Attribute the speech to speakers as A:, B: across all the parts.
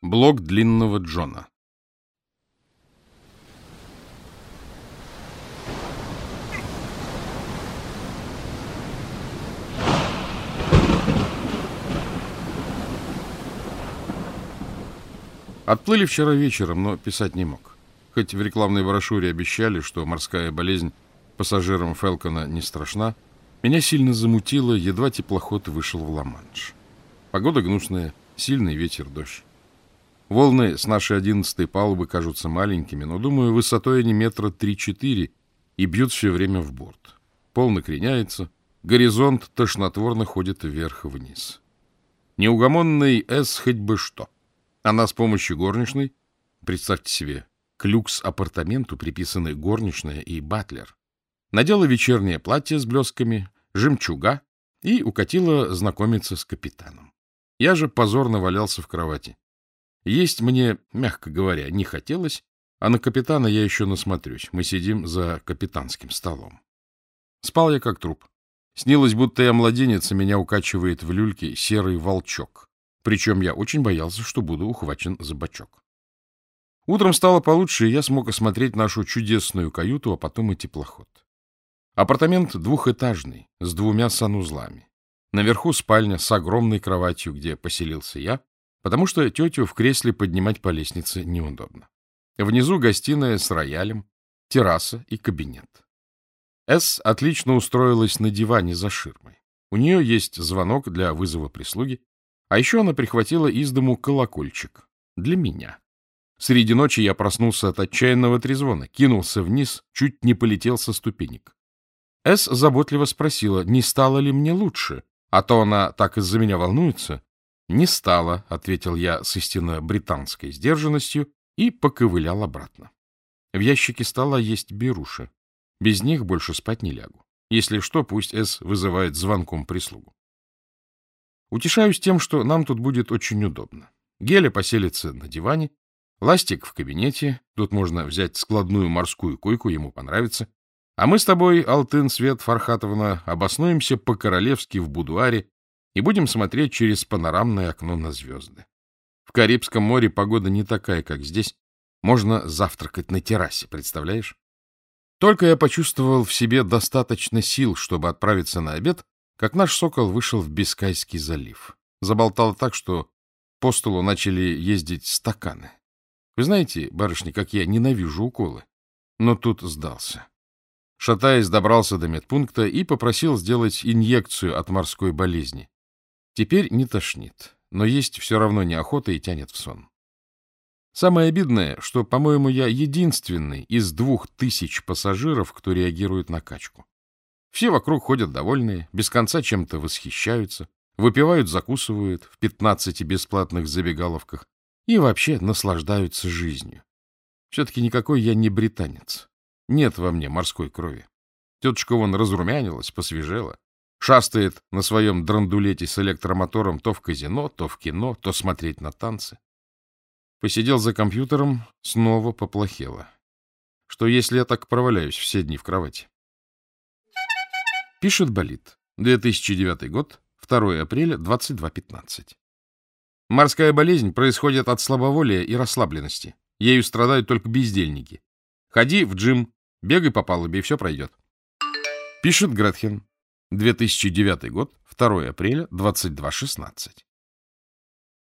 A: Блок длинного Джона Отплыли вчера вечером, но писать не мог. Хоть в рекламной брошюре обещали, что морская болезнь пассажирам Фелкона не страшна, меня сильно замутило, едва теплоход вышел в Ла-Манш. Погода гнусная, сильный ветер, дождь. Волны с нашей одиннадцатой палубы кажутся маленькими, но, думаю, высотой они метра три-четыре и бьют все время в борт. Пол накреняется, горизонт тошнотворно ходит вверх-вниз. Неугомонный «С» хоть бы что. Она с помощью горничной, представьте себе, к люкс-апартаменту приписаны горничная и батлер, надела вечернее платье с блесками, жемчуга и укатила знакомиться с капитаном. Я же позорно валялся в кровати. Есть мне, мягко говоря, не хотелось, а на капитана я еще насмотрюсь. Мы сидим за капитанским столом. Спал я как труп. Снилось, будто я младенец, и меня укачивает в люльке серый волчок. Причем я очень боялся, что буду ухвачен за бочок. Утром стало получше, и я смог осмотреть нашу чудесную каюту, а потом и теплоход. Апартамент двухэтажный, с двумя санузлами. Наверху спальня с огромной кроватью, где поселился я, потому что тетю в кресле поднимать по лестнице неудобно. Внизу гостиная с роялем, терраса и кабинет. С отлично устроилась на диване за ширмой. У нее есть звонок для вызова прислуги, а еще она прихватила из дому колокольчик. Для меня. Среди ночи я проснулся от отчаянного трезвона, кинулся вниз, чуть не полетел со ступенек. С заботливо спросила, не стало ли мне лучше, а то она так из-за меня волнуется. Не стало, ответил я с истинно британской сдержанностью и поковылял обратно. В ящике стола есть беруши. Без них больше спать не лягу. Если что, пусть С вызывает звонком прислугу. Утешаюсь тем, что нам тут будет очень удобно. Геля поселится на диване, Ластик в кабинете, тут можно взять складную морскую койку, ему понравится. А мы с тобой, Алтын Свет Фархатовна, обоснуемся по-королевски в будуаре и будем смотреть через панорамное окно на звезды. В Карибском море погода не такая, как здесь. Можно завтракать на террасе, представляешь? Только я почувствовал в себе достаточно сил, чтобы отправиться на обед, как наш сокол вышел в Бискайский залив. Заболтал так, что по столу начали ездить стаканы. Вы знаете, барышни, как я ненавижу уколы. Но тут сдался. Шатаясь, добрался до медпункта и попросил сделать инъекцию от морской болезни. Теперь не тошнит, но есть все равно неохота и тянет в сон. Самое обидное, что, по-моему, я единственный из двух тысяч пассажиров, кто реагирует на качку. Все вокруг ходят довольные, без конца чем-то восхищаются, выпивают, закусывают в пятнадцати бесплатных забегаловках и вообще наслаждаются жизнью. Все-таки никакой я не британец. Нет во мне морской крови. Тетушка вон разрумянилась, посвежела. Шастает на своем драндулете с электромотором то в казино, то в кино, то смотреть на танцы. Посидел за компьютером, снова поплохело. Что если я так проваляюсь все дни в кровати? Пишет болит. 2009 год, 2 апреля, 22.15. Морская болезнь происходит от слабоволия и расслабленности. Ею страдают только бездельники. Ходи в джим, Бегай по палубе, и все пройдет. Пишет Гретхен. 2009 год, 2 апреля, 22.16.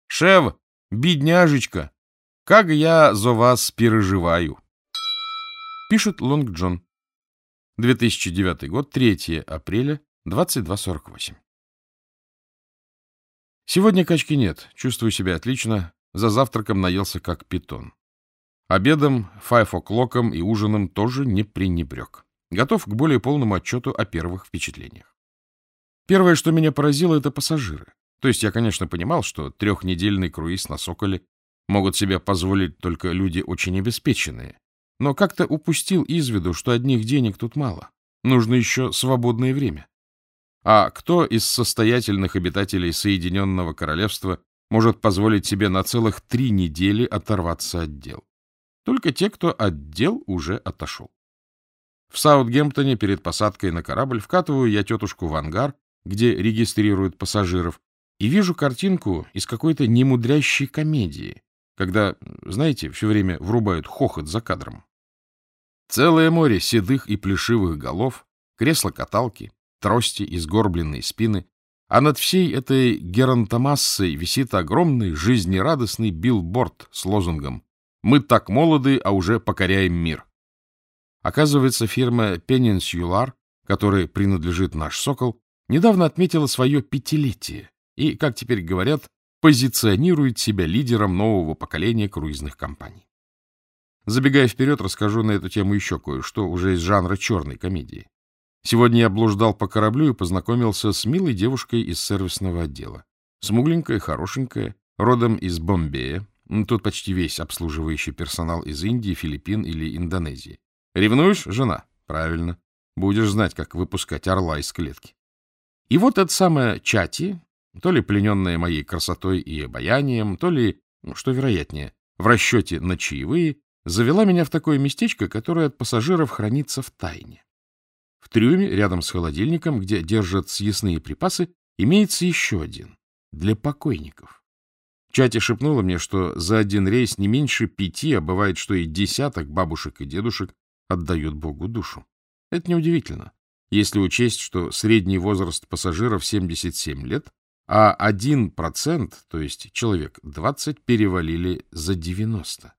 A: Шев, бедняжечка, как я за вас переживаю. Пишет Лонг Джон. 2009 год, 3 апреля, 22.48. Сегодня качки нет, чувствую себя отлично, за завтраком наелся как питон. Обедом, файф-оклоком и ужином тоже не пренебрег. Готов к более полному отчету о первых впечатлениях. Первое, что меня поразило, это пассажиры. То есть я, конечно, понимал, что трехнедельный круиз на Соколе могут себе позволить только люди очень обеспеченные. Но как-то упустил из виду, что одних денег тут мало. Нужно еще свободное время. А кто из состоятельных обитателей Соединенного Королевства может позволить себе на целых три недели оторваться от дел? Только те, кто отдел уже отошел. В Саутгемптоне перед посадкой на корабль вкатываю я тетушку в ангар, где регистрируют пассажиров, и вижу картинку из какой-то немудрящей комедии. когда, знаете, все время врубают хохот за кадром. Целое море седых и плешивых голов, кресла-каталки, трости и сгорбленные спины, а над всей этой геронтомассой висит огромный жизнерадостный билборд с лозунгом «Мы так молоды, а уже покоряем мир». Оказывается, фирма Peninsular, которой принадлежит наш «Сокол», недавно отметила свое пятилетие и, как теперь говорят, позиционирует себя лидером нового поколения круизных компаний. Забегая вперед, расскажу на эту тему еще кое-что уже из жанра черной комедии. Сегодня я блуждал по кораблю и познакомился с милой девушкой из сервисного отдела. Смугленькая, хорошенькая, родом из Бомбея. Тут почти весь обслуживающий персонал из Индии, Филиппин или Индонезии. Ревнуешь, жена? Правильно. Будешь знать, как выпускать орла из клетки. И вот эта самая Чати, то ли плененная моей красотой и обаянием, то ли, ну, что вероятнее, в расчете на чаевые, завела меня в такое местечко, которое от пассажиров хранится в тайне. В трюме, рядом с холодильником, где держат съестные припасы, имеется еще один — для покойников. Чати шепнула мне, что за один рейс не меньше пяти, а бывает, что и десяток бабушек и дедушек отдают Богу душу. Это неудивительно, если учесть, что средний возраст пассажиров 77 лет, а 1%, то есть человек 20, перевалили за 90.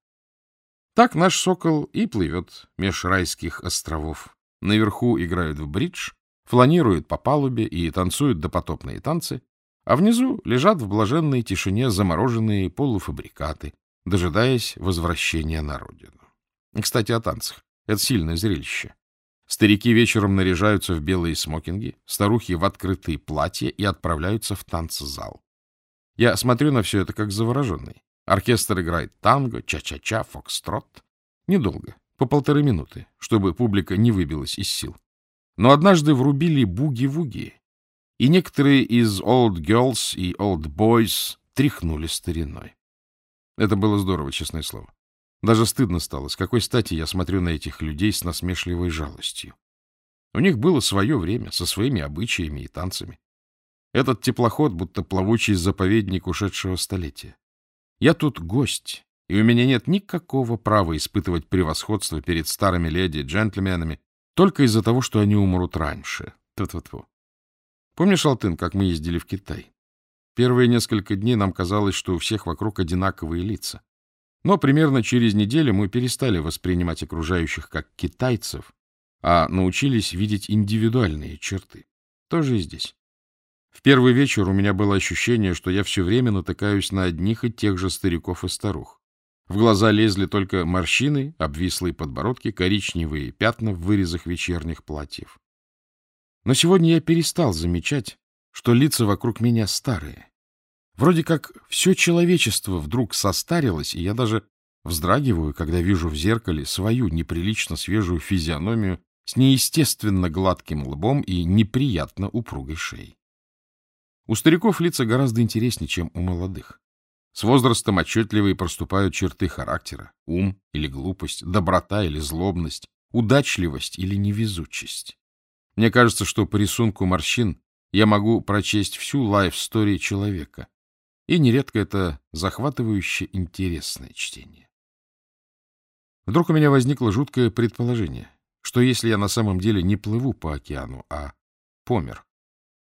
A: Так наш сокол и плывет меж райских островов, Наверху играют в бридж, фланируют по палубе и танцуют допотопные танцы, а внизу лежат в блаженной тишине замороженные полуфабрикаты, дожидаясь возвращения на родину. Кстати, о танцах. Это сильное зрелище. Старики вечером наряжаются в белые смокинги, старухи в открытые платья и отправляются в танцзал. Я смотрю на все это как завороженный. Оркестр играет танго, ча-ча-ча, фокстрот. Недолго по полторы минуты, чтобы публика не выбилась из сил. Но однажды врубили буги-вуги, и некоторые из Old Girls и Old Boys тряхнули стариной. Это было здорово, честное слово. Даже стыдно стало, с какой стати я смотрю на этих людей с насмешливой жалостью. У них было свое время, со своими обычаями и танцами. Этот теплоход, будто плавучий заповедник ушедшего столетия. Я тут гость, и у меня нет никакого права испытывать превосходство перед старыми леди джентльменами только из-за того, что они умрут раньше. Тьфу-тьфу-тьфу. Помнишь, Алтын, как мы ездили в Китай? Первые несколько дней нам казалось, что у всех вокруг одинаковые лица. Но примерно через неделю мы перестали воспринимать окружающих как китайцев, а научились видеть индивидуальные черты. Тоже и здесь. В первый вечер у меня было ощущение, что я все время натыкаюсь на одних и тех же стариков и старух. В глаза лезли только морщины, обвислые подбородки, коричневые пятна в вырезах вечерних платьев. Но сегодня я перестал замечать, что лица вокруг меня старые. Вроде как все человечество вдруг состарилось, и я даже вздрагиваю, когда вижу в зеркале свою неприлично свежую физиономию с неестественно гладким лбом и неприятно упругой шеей. У стариков лица гораздо интереснее, чем у молодых. С возрастом отчетливые проступают черты характера, ум или глупость, доброта или злобность, удачливость или невезучесть. Мне кажется, что по рисунку морщин я могу прочесть всю лайф-стори человека, и нередко это захватывающе интересное чтение. Вдруг у меня возникло жуткое предположение, что если я на самом деле не плыву по океану, а помер,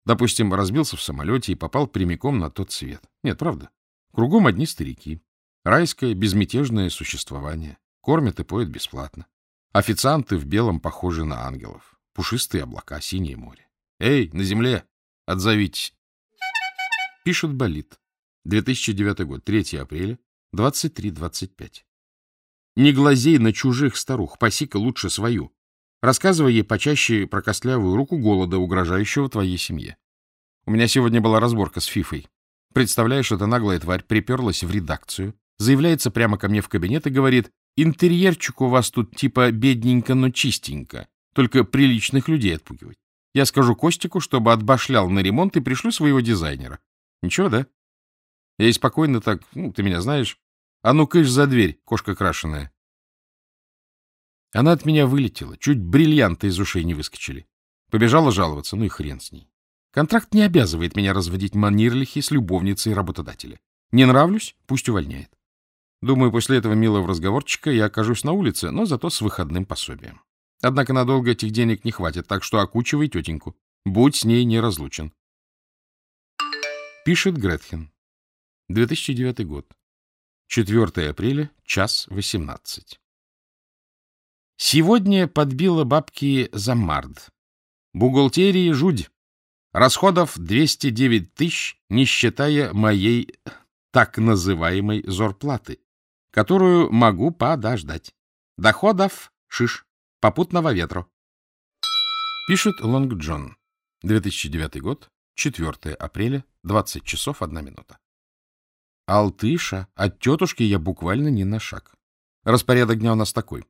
A: допустим, разбился в самолете и попал прямиком на тот свет. Нет, правда? Кругом одни старики. Райское, безмятежное существование. Кормят и поют бесплатно. Официанты в белом похожи на ангелов. Пушистые облака, синее море. Эй, на земле! Отзовитесь! Пишет Болит. 2009 год, 3 апреля, 23.25. Не глазей на чужих старух, паси-ка лучше свою. Рассказывай ей почаще про костлявую руку голода, угрожающего твоей семье. У меня сегодня была разборка с Фифой. Представляешь, эта наглая тварь приперлась в редакцию, заявляется прямо ко мне в кабинет и говорит, интерьерчик у вас тут типа бедненько, но чистенько, только приличных людей отпугивать. Я скажу Костику, чтобы отбашлял на ремонт и пришлю своего дизайнера. Ничего, да? Я и спокойно так, ну, ты меня знаешь. А ну, кыш за дверь, кошка крашеная. Она от меня вылетела, чуть бриллианты из ушей не выскочили. Побежала жаловаться, ну и хрен с ней. Контракт не обязывает меня разводить манирлихи с любовницей работодателя. Не нравлюсь? Пусть увольняет. Думаю, после этого милого разговорчика я окажусь на улице, но зато с выходным пособием. Однако надолго этих денег не хватит, так что окучивай тетеньку. Будь с ней неразлучен. Пишет Гретхен. 2009 год. 4 апреля, час 18. Сегодня подбила бабки за мард. Бухгалтерии жуть. Расходов 209 тысяч, не считая моей так называемой зорплаты, которую могу подождать. Доходов — шиш, попутного ветру. Пишет Лонг Джон. 2009 год, 4 апреля, 20 часов 1 минута. Алтыша, от тетушки я буквально не на шаг. Распорядок дня у нас такой.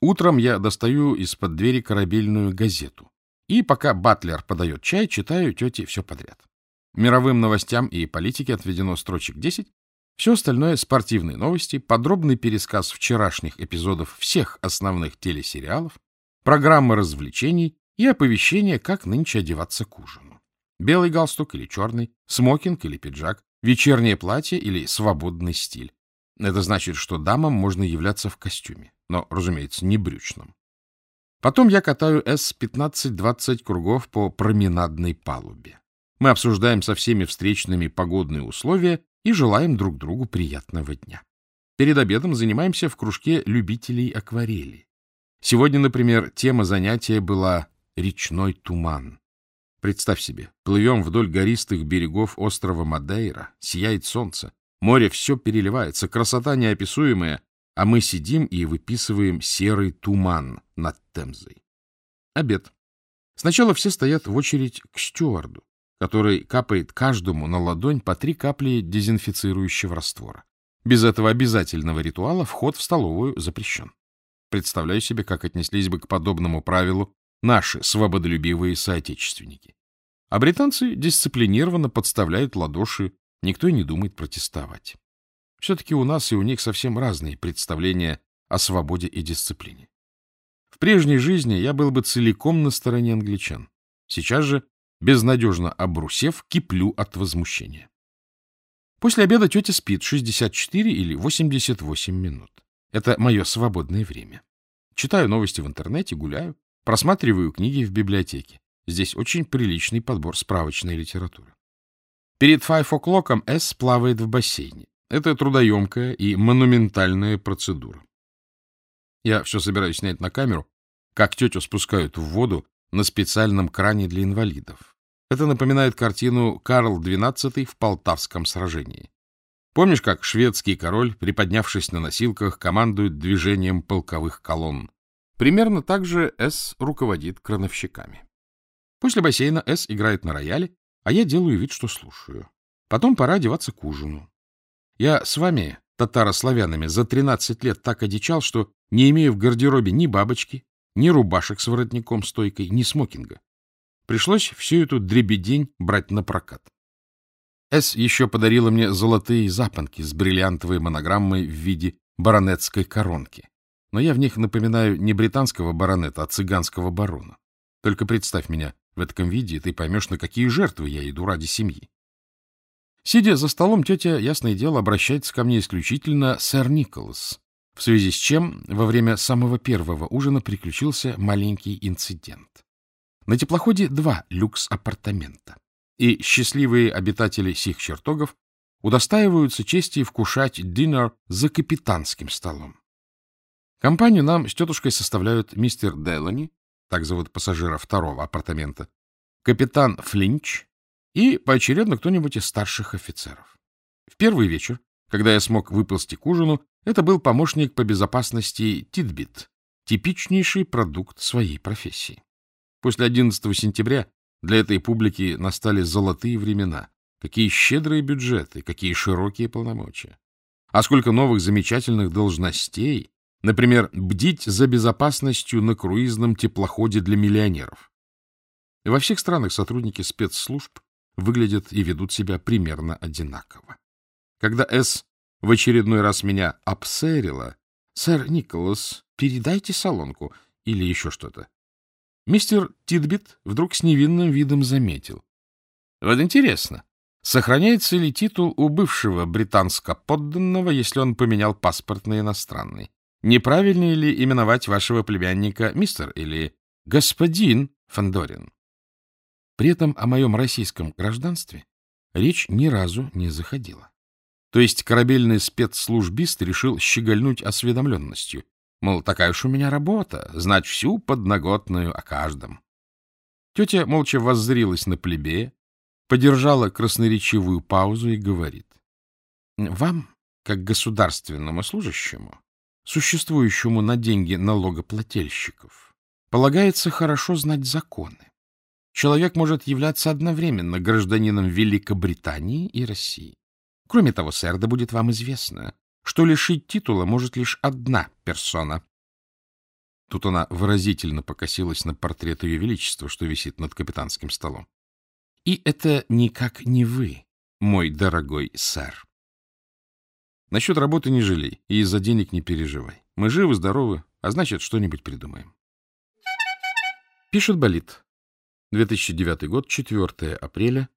A: Утром я достаю из-под двери корабельную газету. И пока Батлер подает чай, читаю тете все подряд. Мировым новостям и политике отведено строчек 10. Все остальное — спортивные новости, подробный пересказ вчерашних эпизодов всех основных телесериалов, программы развлечений и оповещение, как нынче одеваться к ужину. Белый галстук или черный, смокинг или пиджак, вечернее платье или свободный стиль. Это значит, что дамам можно являться в костюме, но, разумеется, не брючном. Потом я катаю С-15-20 кругов по променадной палубе. Мы обсуждаем со всеми встречными погодные условия и желаем друг другу приятного дня. Перед обедом занимаемся в кружке любителей акварели. Сегодня, например, тема занятия была «Речной туман». Представь себе, плывем вдоль гористых берегов острова Мадейра, сияет солнце, море все переливается, красота неописуемая, а мы сидим и выписываем серый туман над Темзой. Обед. Сначала все стоят в очередь к стюарду, который капает каждому на ладонь по три капли дезинфицирующего раствора. Без этого обязательного ритуала вход в столовую запрещен. Представляю себе, как отнеслись бы к подобному правилу наши свободолюбивые соотечественники. А британцы дисциплинированно подставляют ладоши, никто и не думает протестовать. Все-таки у нас и у них совсем разные представления о свободе и дисциплине. В прежней жизни я был бы целиком на стороне англичан. Сейчас же, безнадежно обрусев, киплю от возмущения. После обеда тетя спит 64 или 88 минут. Это мое свободное время. Читаю новости в интернете, гуляю, просматриваю книги в библиотеке. Здесь очень приличный подбор справочной литературы. Перед o'clock С плавает в бассейне. Это трудоемкая и монументальная процедура. Я все собираюсь снять на камеру, как тетю спускают в воду на специальном кране для инвалидов. Это напоминает картину «Карл XII в Полтавском сражении». Помнишь, как шведский король, приподнявшись на носилках, командует движением полковых колонн? Примерно так же С руководит крановщиками. После бассейна С играет на рояле, а я делаю вид, что слушаю. Потом пора одеваться к ужину. Я с вами, татарославянами, за 13 лет так одичал, что не имею в гардеробе ни бабочки, ни рубашек с воротником стойкой, ни смокинга. Пришлось всю эту дребедень брать на прокат. С еще подарила мне золотые запонки с бриллиантовой монограммой в виде баронетской коронки. Но я в них напоминаю не британского баронета, а цыганского барона. Только представь меня в этом виде, и ты поймешь, на какие жертвы я иду ради семьи. Сидя за столом, тетя, ясное дело, обращается ко мне исключительно сэр Николас, в связи с чем во время самого первого ужина приключился маленький инцидент. На теплоходе два люкс-апартамента, и счастливые обитатели сих чертогов удостаиваются чести вкушать динер за капитанским столом. Компанию нам с тетушкой составляют мистер Делани, так зовут пассажира второго апартамента, капитан Флинч и поочередно кто-нибудь из старших офицеров. В первый вечер, когда я смог выползти к ужину, это был помощник по безопасности Титбит, типичнейший продукт своей профессии. После 11 сентября для этой публики настали золотые времена. Какие щедрые бюджеты, какие широкие полномочия. А сколько новых замечательных должностей, например, бдить за безопасностью на круизном теплоходе для миллионеров. Во всех странах сотрудники спецслужб выглядят и ведут себя примерно одинаково. Когда С в очередной раз меня обсерила, «Сэр Николас, передайте солонку» или еще что-то. Мистер Титбит вдруг с невинным видом заметил. Вот интересно, Сохраняется ли титул у бывшего британско-подданного, если он поменял паспорт на иностранный? Неправильнее ли именовать вашего племянника мистер или господин Фандорин? При этом о моем российском гражданстве речь ни разу не заходила. То есть корабельный спецслужбист решил щегольнуть осведомленностью. Мол, такая уж у меня работа, знать всю подноготную о каждом. Тетя молча воззрилась на плебея, подержала красноречивую паузу и говорит. — Вам, как государственному служащему, существующему на деньги налогоплательщиков, полагается хорошо знать законы. Человек может являться одновременно гражданином Великобритании и России. Кроме того, сэр, да будет вам известно, что лишить титула может лишь одна персона. Тут она выразительно покосилась на портрет Ее Величества, что висит над капитанским столом. И это никак не вы, мой дорогой сэр. Насчет работы не жалей и из-за денег не переживай. Мы живы, здоровы, а значит, что-нибудь придумаем. Пишет Болит. 2009 год, 4 апреля,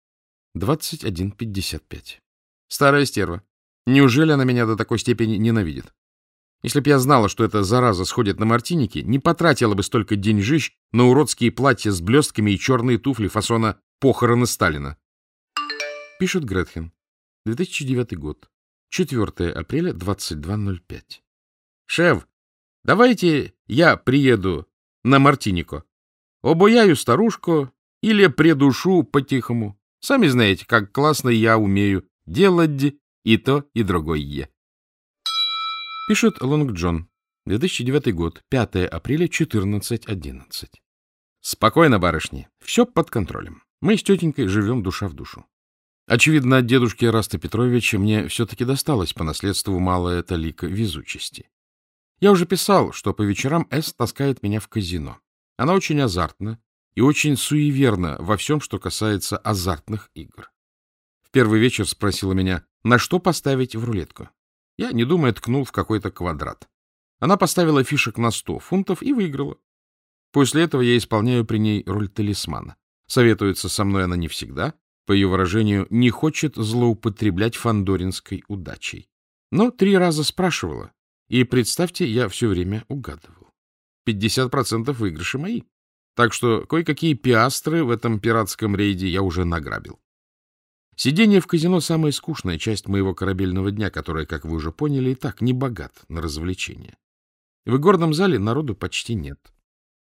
A: 21.55. Старая стерва. Неужели она меня до такой степени ненавидит? Если б я знала, что эта зараза сходит на мартиники, не потратила бы столько деньжищ на уродские платья с блестками и черные туфли фасона «Похороны Сталина». Пишет Гретхен. 2009 год. 4 апреля, 22.05. Шеф, давайте я приеду на Мартинико. Обуяю старушку или придушу по-тихому. Сами знаете, как классно я умею делать и то, и другое. Пишет Лонг Джон. 2009 год, 5 апреля, 14.11. Спокойно, барышни, все под контролем. Мы с тетенькой живем душа в душу. Очевидно, от дедушки Раста Петровича мне все-таки досталось по наследству малая талика везучести. Я уже писал, что по вечерам С таскает меня в казино. Она очень азартна и очень суеверна во всем, что касается азартных игр. В первый вечер спросила меня, на что поставить в рулетку. Я, не думая, ткнул в какой-то квадрат. Она поставила фишек на сто фунтов и выиграла. После этого я исполняю при ней роль талисмана. Советуется со мной она не всегда, по ее выражению, не хочет злоупотреблять фандоринской удачей. Но три раза спрашивала, и, представьте, я все время угадывал. 50% выигрыши мои. Так что кое-какие пиастры в этом пиратском рейде я уже награбил. Сидение в казино — самая скучная часть моего корабельного дня, которая, как вы уже поняли, и так не богат на развлечения. В игорном зале народу почти нет.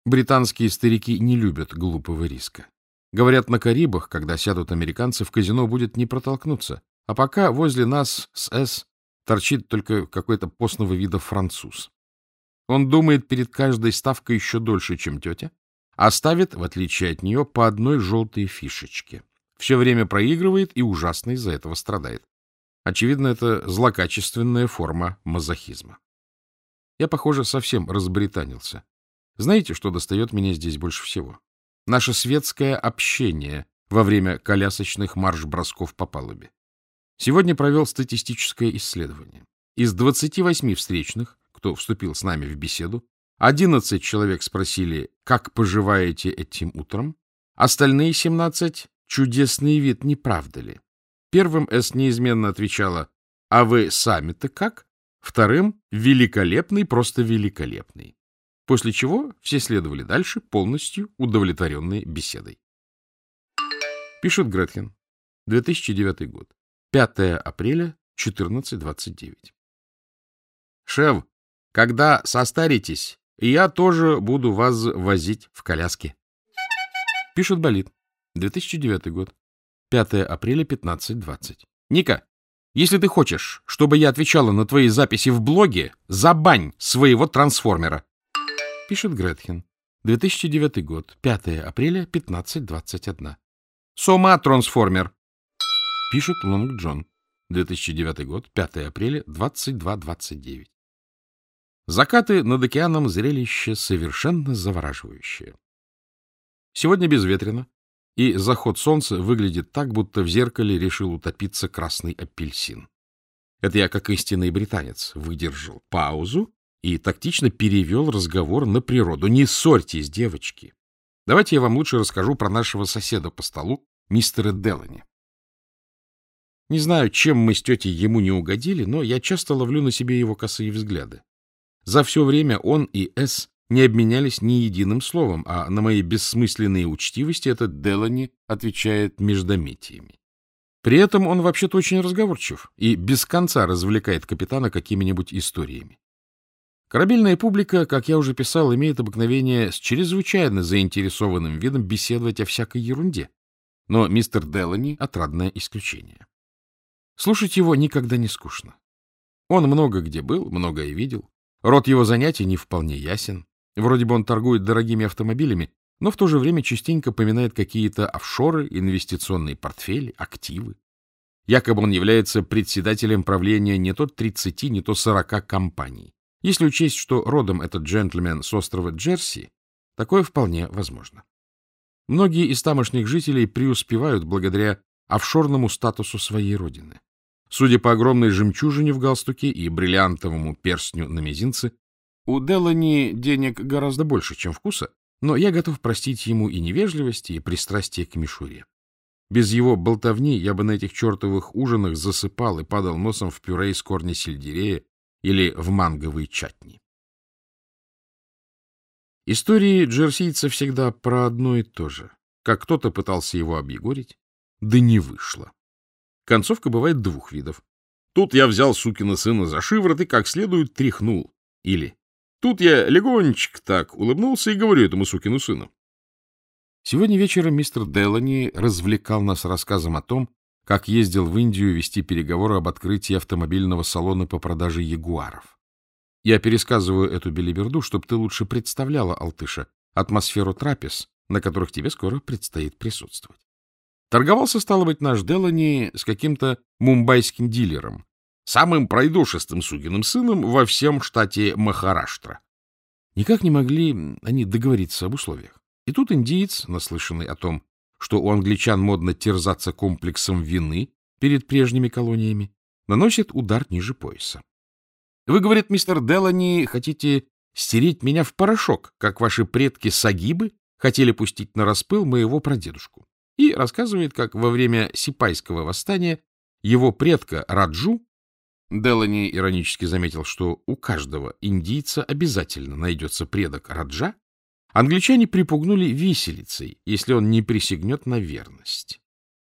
A: Британские старики не любят глупого риска. Говорят, на Карибах, когда сядут американцы, в казино будет не протолкнуться. А пока возле нас с «С» торчит только какой-то постного вида француз. Он думает перед каждой ставкой еще дольше, чем тетя, а ставит, в отличие от нее, по одной желтой фишечке все время проигрывает и ужасно из-за этого страдает. Очевидно, это злокачественная форма мазохизма. Я, похоже, совсем разбританился. Знаете, что достает меня здесь больше всего? Наше светское общение во время колясочных марш-бросков по палубе. Сегодня провел статистическое исследование. Из 28 встречных, кто вступил с нами в беседу, 11 человек спросили, как поживаете этим утром, остальные 17 чудесный вид, не правда ли? Первым С неизменно отвечала «А вы сами-то как?» Вторым «Великолепный, просто великолепный». После чего все следовали дальше, полностью удовлетворенные беседой. Пишет Гретхен. 2009 год. 5 апреля, 14.29. Шев, когда состаритесь, я тоже буду вас возить в коляске. Пишет Болит. 2009 год. 5 апреля, 15.20. Ника, если ты хочешь, чтобы я отвечала на твои записи в блоге, забань своего трансформера. Пишет Гретхен. 2009 год. 5 апреля, 15.21. Сома трансформер. Пишет Лонг Джон. 2009 год. 5 апреля, 22.29. Закаты над океаном зрелище совершенно завораживающее. Сегодня безветренно, и заход солнца выглядит так, будто в зеркале решил утопиться красный апельсин. Это я, как истинный британец, выдержал паузу и тактично перевел разговор на природу. Не ссорьтесь, девочки. Давайте я вам лучше расскажу про нашего соседа по столу, мистера Делани. Не знаю, чем мы с тетей ему не угодили, но я часто ловлю на себе его косые взгляды. За все время он и С не обменялись ни единым словом, а на мои бессмысленные учтивости этот Делани отвечает междометиями. При этом он вообще-то очень разговорчив и без конца развлекает капитана какими-нибудь историями. Корабельная публика, как я уже писал, имеет обыкновение с чрезвычайно заинтересованным видом беседовать о всякой ерунде. Но мистер Делани — отрадное исключение. Слушать его никогда не скучно. Он много где был, многое видел. Род его занятий не вполне ясен. Вроде бы он торгует дорогими автомобилями, но в то же время частенько поминает какие-то офшоры, инвестиционные портфели, активы. Якобы он является председателем правления не то 30, не то 40 компаний. Если учесть, что родом этот джентльмен с острова Джерси, такое вполне возможно. Многие из тамошних жителей преуспевают благодаря офшорному статусу своей родины. Судя по огромной жемчужине в галстуке и бриллиантовому перстню на мизинце, у Делани денег гораздо больше, чем вкуса, но я готов простить ему и невежливость, и пристрастие к мишуре. Без его болтовни я бы на этих чертовых ужинах засыпал и падал носом в пюре из корня сельдерея или в манговые чатни. Истории джерсийца всегда про одно и то же. Как кто-то пытался его объегорить, да не вышло. Концовка бывает двух видов. Тут я взял сукина сына за шиворот и как следует тряхнул. Или тут я легонечко так улыбнулся и говорю этому сукину сыну. Сегодня вечером мистер Делани развлекал нас рассказом о том, как ездил в Индию вести переговоры об открытии автомобильного салона по продаже ягуаров. Я пересказываю эту белиберду, чтобы ты лучше представляла, Алтыша, атмосферу трапез, на которых тебе скоро предстоит присутствовать. Торговался, стало быть, наш Делани с каким-то мумбайским дилером, самым пройдошистым сугиным сыном во всем штате Махараштра. Никак не могли они договориться об условиях. И тут индиец, наслышанный о том, что у англичан модно терзаться комплексом вины перед прежними колониями, наносит удар ниже пояса. Вы, говорит мистер Делани, хотите стереть меня в порошок, как ваши предки-сагибы хотели пустить на распыл моего прадедушку. И рассказывает, как во время Сипайского восстания его предка Раджу Делани иронически заметил, что у каждого индийца обязательно найдется предок Раджа, Англичане припугнули виселицей, если он не присягнет на верность.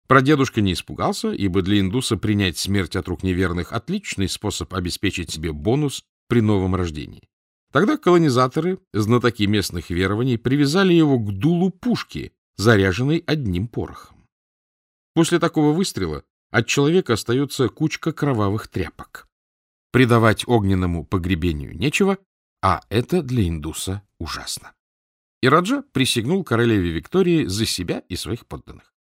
A: Прадедушка не испугался, ибо для индуса принять смерть от рук неверных — отличный способ обеспечить себе бонус при новом рождении. Тогда колонизаторы, знатоки местных верований, привязали его к дулу пушки, заряженной одним порохом. После такого выстрела от человека остается кучка кровавых тряпок. Придавать огненному погребению нечего, а это для индуса ужасно. И Раджа присягнул королеве Виктории за себя и своих подданных.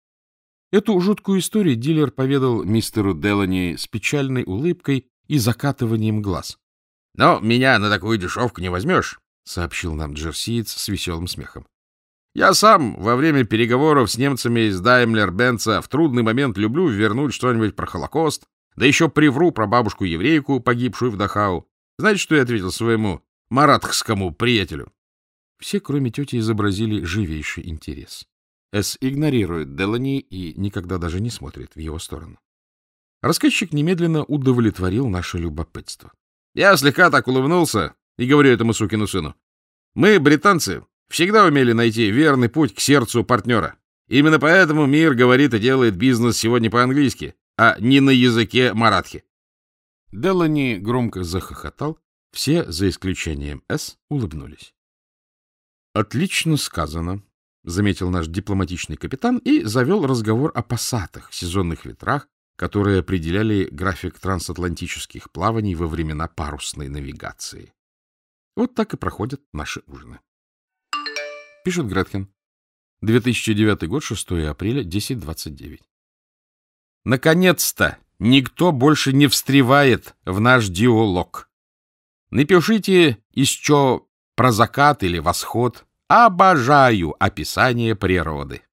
A: Эту жуткую историю дилер поведал мистеру Делани с печальной улыбкой и закатыванием глаз. — Но меня на такую дешевку не возьмешь, — сообщил нам джерсиец с веселым смехом. — Я сам во время переговоров с немцами из Даймлер-Бенца в трудный момент люблю вернуть что-нибудь про Холокост, да еще привру про бабушку-еврейку, погибшую в Дахау. Знаете, что я ответил своему маратхскому приятелю? Все, кроме тети, изобразили живейший интерес. С игнорирует Делани и никогда даже не смотрит в его сторону. Рассказчик немедленно удовлетворил наше любопытство. Я слегка так улыбнулся и говорю этому сукину сыну. Мы, британцы, всегда умели найти верный путь к сердцу партнера. Именно поэтому мир говорит и делает бизнес сегодня по-английски, а не на языке маратхи. Делани громко захохотал, все, за исключением С, улыбнулись. Отлично сказано, заметил наш дипломатичный капитан и завел разговор о пассатах, сезонных ветрах, которые определяли график трансатлантических плаваний во времена парусной навигации. Вот так и проходят наши ужины. Пишет Гретхен. 2009 год, 6 апреля, 10.29. Наконец-то никто больше не встревает в наш диалог. Напишите еще про закат или восход. Обожаю описание природы.